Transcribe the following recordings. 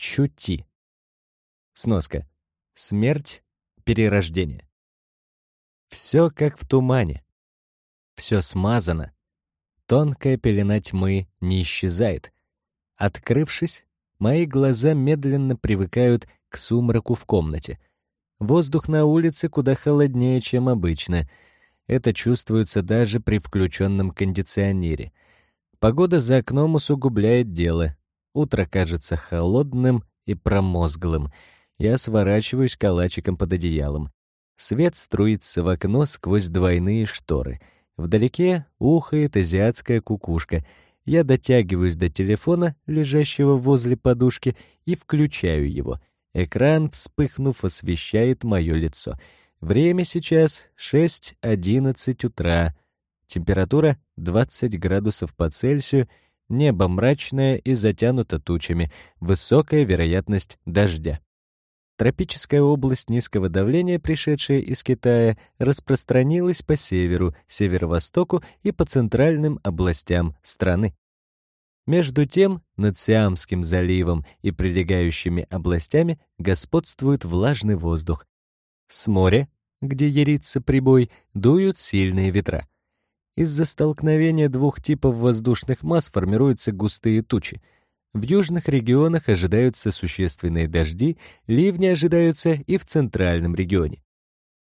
Чути. Сноска. Смерть, перерождение. Все как в тумане. Все смазано. Тонкая пелена тьмы не исчезает. Открывшись, мои глаза медленно привыкают к сумраку в комнате. Воздух на улице куда холоднее, чем обычно. Это чувствуется даже при включенном кондиционере. Погода за окном усугубляет дело. Утро кажется холодным и промозглым. Я сворачиваюсь калачиком под одеялом. Свет струится в окно сквозь двойные шторы. Вдалеке ухает азиатская кукушка. Я дотягиваюсь до телефона, лежащего возле подушки, и включаю его. Экран, вспыхнув, освещает мое лицо. Время сейчас 6.11 утра. Температура 20 градусов по Цельсию — Небо мрачное и затянуто тучами, высокая вероятность дождя. Тропическая область низкого давления, пришедшая из Китая, распространилась по северу, северо-востоку и по центральным областям страны. Между тем, над Сиамским заливом и прилегающими областями господствует влажный воздух. С моря, где ярится прибой, дуют сильные ветра. Из-за столкновения двух типов воздушных масс формируются густые тучи. В южных регионах ожидаются существенные дожди, ливни ожидаются и в центральном регионе.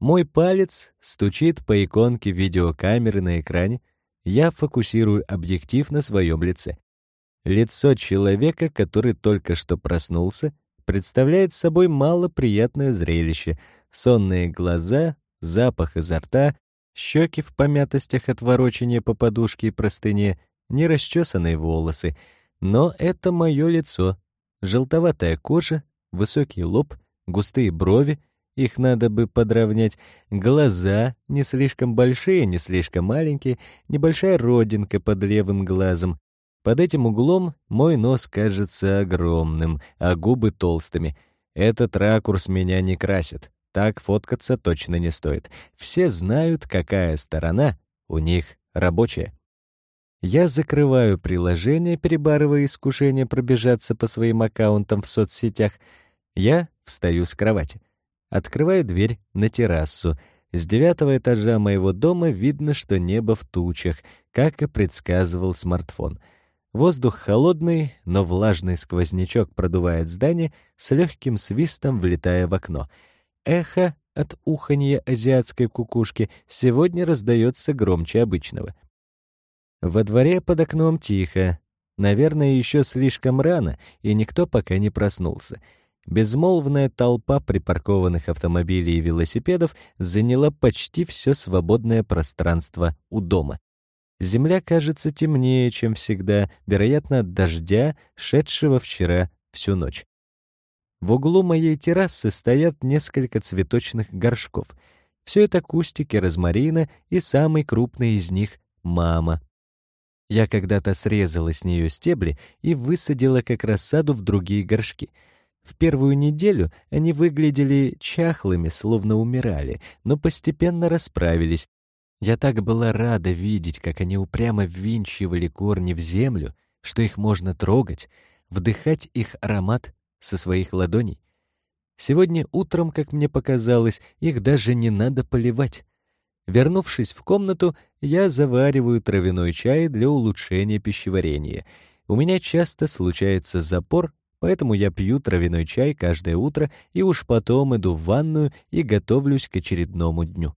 Мой палец стучит по иконке видеокамеры на экране, я фокусирую объектив на своем лице. Лицо человека, который только что проснулся, представляет собой малоприятное зрелище. Сонные глаза, запах изо рта, щеки в помятостях от ворочения по подушке и простыне, нерасчесанные волосы. Но это мое лицо. Желтоватая кожа, высокий лоб, густые брови, их надо бы подровнять, глаза не слишком большие, не слишком маленькие, небольшая родинка под левым глазом. Под этим углом мой нос кажется огромным, а губы толстыми. Этот ракурс меня не красит. Так фоткаться точно не стоит. Все знают, какая сторона у них рабочая. Я закрываю приложение, перебарывая искушение пробежаться по своим аккаунтам в соцсетях. Я встаю с кровати. Открываю дверь на террасу. С девятого этажа моего дома видно, что небо в тучах, как и предсказывал смартфон. Воздух холодный, но влажный сквознячок продувает здание, с легким свистом влетая в окно — эхо от уханья азиатской кукушки сегодня раздается громче обычного. Во дворе под окном тихо. Наверное, еще слишком рано, и никто пока не проснулся. Безмолвная толпа припаркованных автомобилей и велосипедов заняла почти все свободное пространство у дома. Земля кажется темнее, чем всегда, вероятно, от дождя, шедшего вчера всю ночь. В углу моей террасы стоят несколько цветочных горшков. Все это кустики розмарина, и самый крупный из них — мама. Я когда-то срезала с нее стебли и высадила как рассаду в другие горшки. В первую неделю они выглядели чахлыми, словно умирали, но постепенно расправились. Я так была рада видеть, как они упрямо ввинчивали корни в землю, что их можно трогать, вдыхать их аромат со своих ладоней. Сегодня утром, как мне показалось, их даже не надо поливать. Вернувшись в комнату, я завариваю травяной чай для улучшения пищеварения. У меня часто случается запор, поэтому я пью травяной чай каждое утро и уж потом иду в ванную и готовлюсь к очередному дню.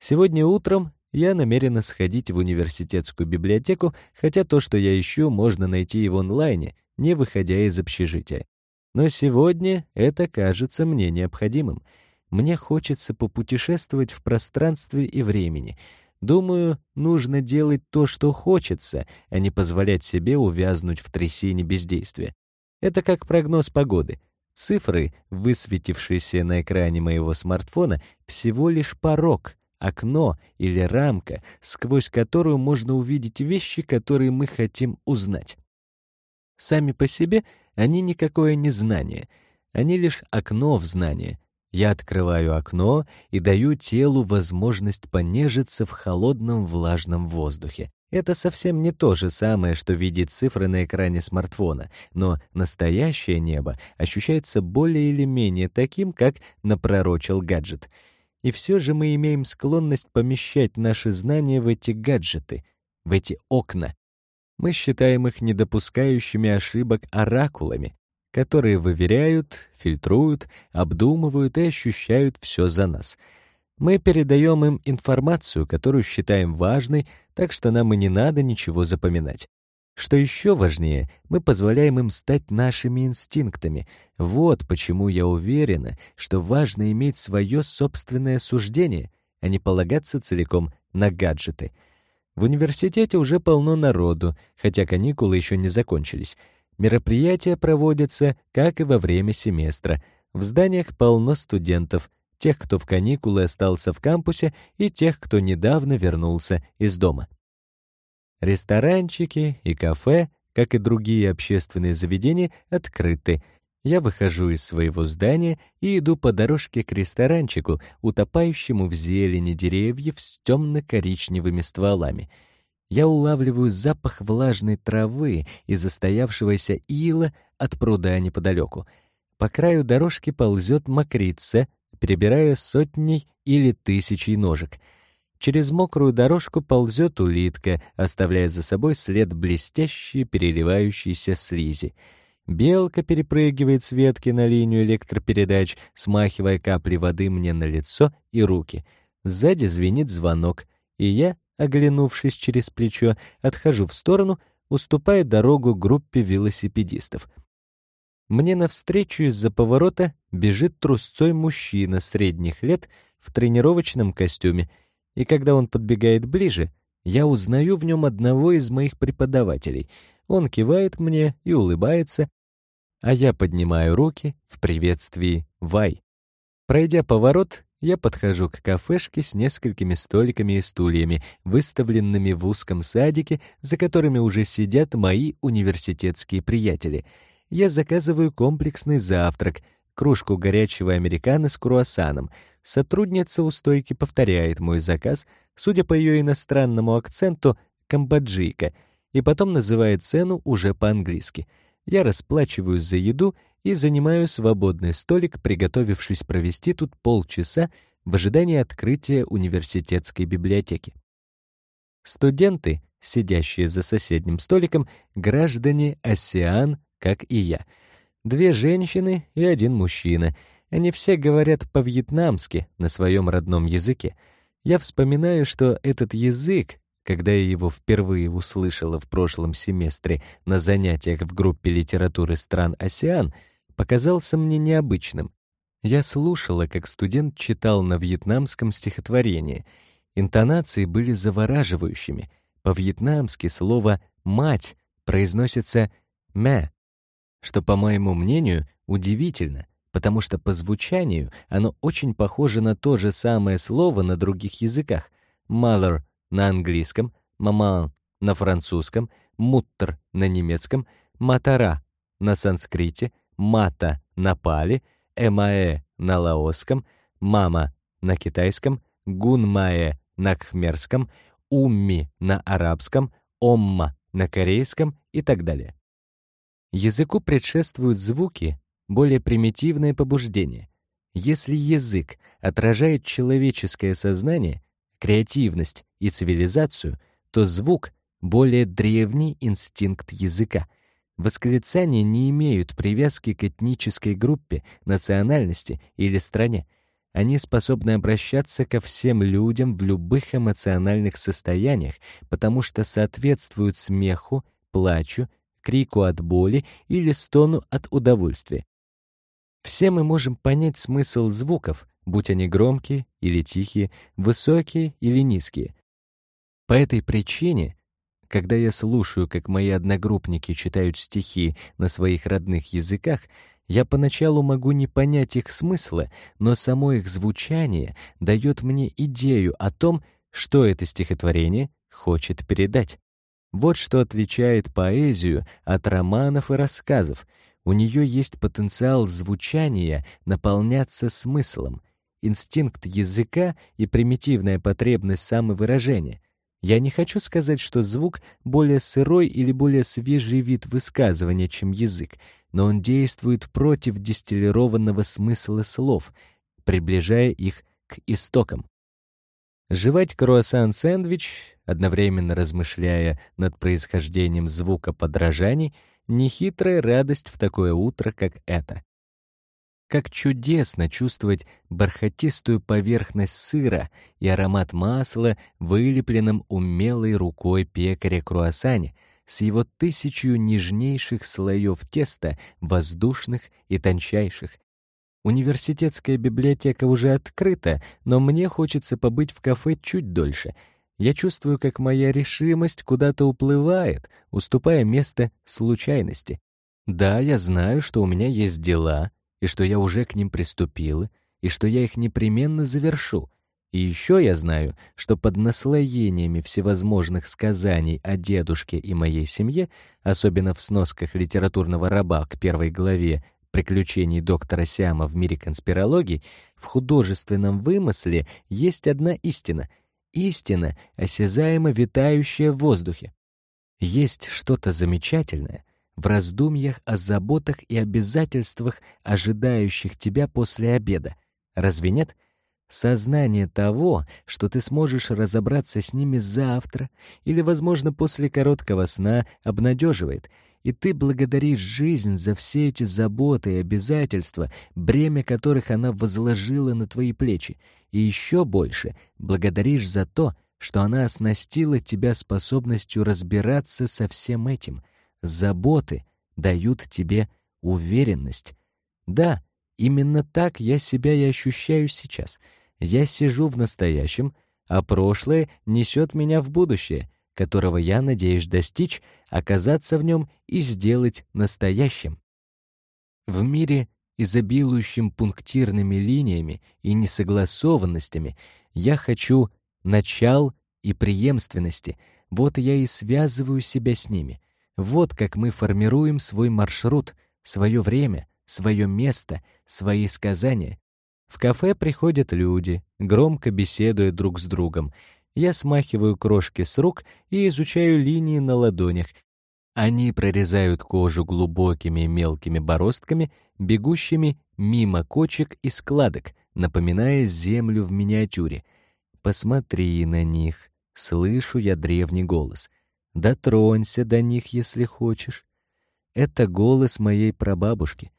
Сегодня утром я намерена сходить в университетскую библиотеку, хотя то, что я ищу, можно найти и в онлайне, не выходя из общежития. Но сегодня это кажется мне необходимым. Мне хочется попутешествовать в пространстве и времени. Думаю, нужно делать то, что хочется, а не позволять себе увязнуть в трясине бездействия. Это как прогноз погоды. Цифры, высветившиеся на экране моего смартфона, всего лишь порог, окно или рамка, сквозь которую можно увидеть вещи, которые мы хотим узнать. Сами по себе они никакое не знание, они лишь окно в знание. Я открываю окно и даю телу возможность понежиться в холодном влажном воздухе. Это совсем не то же самое, что видеть цифры на экране смартфона, но настоящее небо ощущается более или менее таким, как напророчил гаджет. И все же мы имеем склонность помещать наши знания в эти гаджеты, в эти окна. Мы считаем их недопускающими ошибок оракулами, которые выверяют, фильтруют, обдумывают и ощущают все за нас — мы передаем им информацию, которую считаем важной, так что нам и не надо ничего запоминать. Что еще важнее, мы позволяем им стать нашими инстинктами. Вот почему я уверена, что важно иметь свое собственное суждение, а не полагаться целиком на гаджеты. В университете уже полно народу, хотя каникулы еще не закончились. Мероприятия проводятся, как и во время семестра. В зданиях полно студентов — тех, кто в каникулы остался в кампусе, и тех, кто недавно вернулся из дома. Ресторанчики и кафе, как и другие общественные заведения, открыты. Я выхожу из своего здания и иду по дорожке к ресторанчику, утопающему в зелени деревьев с темно-коричневыми стволами. Я улавливаю запах влажной травы и застоявшегося ила от пруда неподалеку. По краю дорожки ползет мокрица, перебирая сотней или тысячей ножек. Через мокрую дорожку ползет улитка, оставляя за собой след блестящей переливающейся слизи. Белка перепрыгивает с ветки на линию электропередач, смахивая капли воды мне на лицо и руки. Сзади звенит звонок, и я, оглянувшись через плечо, отхожу в сторону, уступая дорогу группе велосипедистов — мне навстречу из-за поворота бежит трусцой мужчина средних лет в тренировочном костюме, и когда он подбегает ближе, я узнаю в нем одного из моих преподавателей. Он кивает мне и улыбается, а я поднимаю руки в приветствии «Вай». Пройдя поворот, я подхожу к кафешке с несколькими столиками и стульями, выставленными в узком садике, за которыми уже сидят мои университетские приятели — я заказываю комплексный завтрак, кружку горячего американо с круассаном. Сотрудница у стойки повторяет мой заказ, судя по ее иностранному акценту, камбоджийка, и потом называет цену уже по-английски. Я расплачиваюсь за еду и занимаю свободный столик, приготовившись провести тут полчаса в ожидании открытия университетской библиотеки. Студенты, сидящие за соседним столиком, граждане Осиан как и я. Две женщины и один мужчина. Они все говорят по-вьетнамски, на своем родном языке. Я вспоминаю, что этот язык, когда я его впервые услышала в прошлом семестре на занятиях в группе литературы стран АСЕАН, показался мне необычным. Я слушала, как студент читал на вьетнамском стихотворение. Интонации были завораживающими. По-вьетнамски слово «мать» произносится «мэ», что, по моему мнению, удивительно, потому что по звучанию оно очень похоже на то же самое слово на других языках. Mother на английском, мама на французском, mutter на немецком, матара на санскрите, мата на пали, эмаэ на лаосском, мама на китайском, гунмаэ на кхмерском, умми на арабском, омма на корейском и так далее. Языку предшествуют звуки, более примитивное побуждение. Если язык отражает человеческое сознание, креативность и цивилизацию, то звук — более древний инстинкт языка. Восклицания не имеют привязки к этнической группе, национальности или стране. Они способны обращаться ко всем людям в любых эмоциональных состояниях, потому что соответствуют смеху, плачу, крику от боли или стону от удовольствия. Все мы можем понять смысл звуков, будь они громкие или тихие, высокие или низкие. По этой причине, когда я слушаю, как мои одногруппники читают стихи на своих родных языках, я поначалу могу не понять их смысла, но само их звучание дает мне идею о том, что это стихотворение хочет передать. Вот что отличает поэзию от романов и рассказов. У нее есть потенциал звучания наполняться смыслом, инстинкт языка и примитивная потребность самовыражения. Я не хочу сказать, что звук более сырой или более свежий вид высказывания, чем язык, но он действует против дистиллированного смысла слов, приближая их к истокам. Жевать круассан-сэндвич, одновременно размышляя над происхождением звука подражаний, нехитрая радость в такое утро, как это. Как чудесно чувствовать бархатистую поверхность сыра и аромат масла, вылепленным умелой рукой пекаря круассане, с его тысячью нежнейших слоев теста, воздушных и тончайших. Университетская библиотека уже открыта, но мне хочется побыть в кафе чуть дольше. Я чувствую, как моя решимость куда-то уплывает, уступая место случайности. Да, я знаю, что у меня есть дела, и что я уже к ним приступила, и что я их непременно завершу. И еще я знаю, что под наслоениями всевозможных сказаний о дедушке и моей семье, особенно в сносках литературного раба к первой главе приключений доктора Сиама в мире конспирологии, в художественном вымысле есть одна истина. Истина, осязаемо витающая в воздухе. Есть что-то замечательное в раздумьях о заботах и обязательствах, ожидающих тебя после обеда. Разве нет? — Сознание того, что ты сможешь разобраться с ними завтра или, возможно, после короткого сна, обнадеживает, и ты благодаришь жизнь за все эти заботы и обязательства, бремя которых она возложила на твои плечи, и еще больше благодаришь за то, что она оснастила тебя способностью разбираться со всем этим. Заботы дают тебе уверенность. Да, именно так я себя и ощущаю сейчас — я сижу в настоящем, а прошлое несет меня в будущее, которого я надеюсь достичь, оказаться в нем и сделать настоящим. В мире, изобилующем пунктирными линиями и несогласованностями, я хочу начал и преемственности. Вот я и связываю себя с ними. Вот как мы формируем свой маршрут, свое время, свое место, свои сказания, в кафе приходят люди, громко беседуя друг с другом. Я смахиваю крошки с рук и изучаю линии на ладонях. Они прорезают кожу глубокими мелкими бороздками, бегущими мимо кочек и складок, напоминая землю в миниатюре. Посмотри на них, слышу я древний голос. Дотронься до них, если хочешь. Это голос моей прабабушки.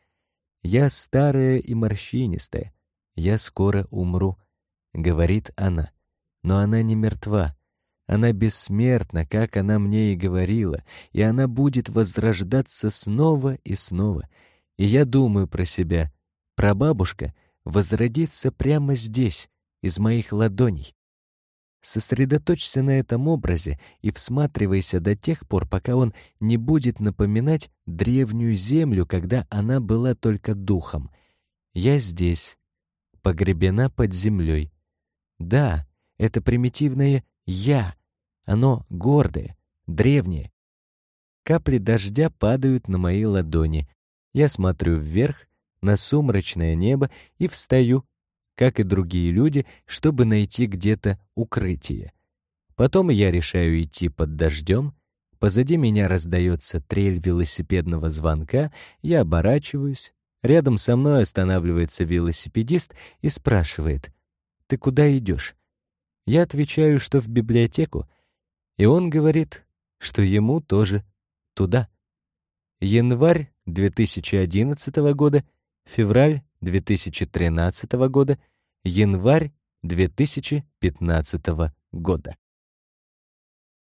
Я старая и морщинистая, «Я скоро умру», — говорит она. Но она не мертва. Она бессмертна, как она мне и говорила, и она будет возрождаться снова и снова. И я думаю про себя, прабабушка возродится прямо здесь, из моих ладоней. Сосредоточься на этом образе и всматривайся до тех пор, пока он не будет напоминать древнюю землю, когда она была только духом. Я здесь, погребена под землей. Да, это примитивное «я». Оно гордое, древнее. Капли дождя падают на мои ладони. Я смотрю вверх, на сумрачное небо и встаю, как и другие люди, чтобы найти где-то укрытие. Потом я решаю идти под дождем, позади меня раздается трель велосипедного звонка, я оборачиваюсь, Рядом со мной останавливается велосипедист и спрашивает, «Ты куда идешь?» Я отвечаю, что в библиотеку, и он говорит, что ему тоже туда. Январь 2011 года, февраль 2013 года, январь 2015 года.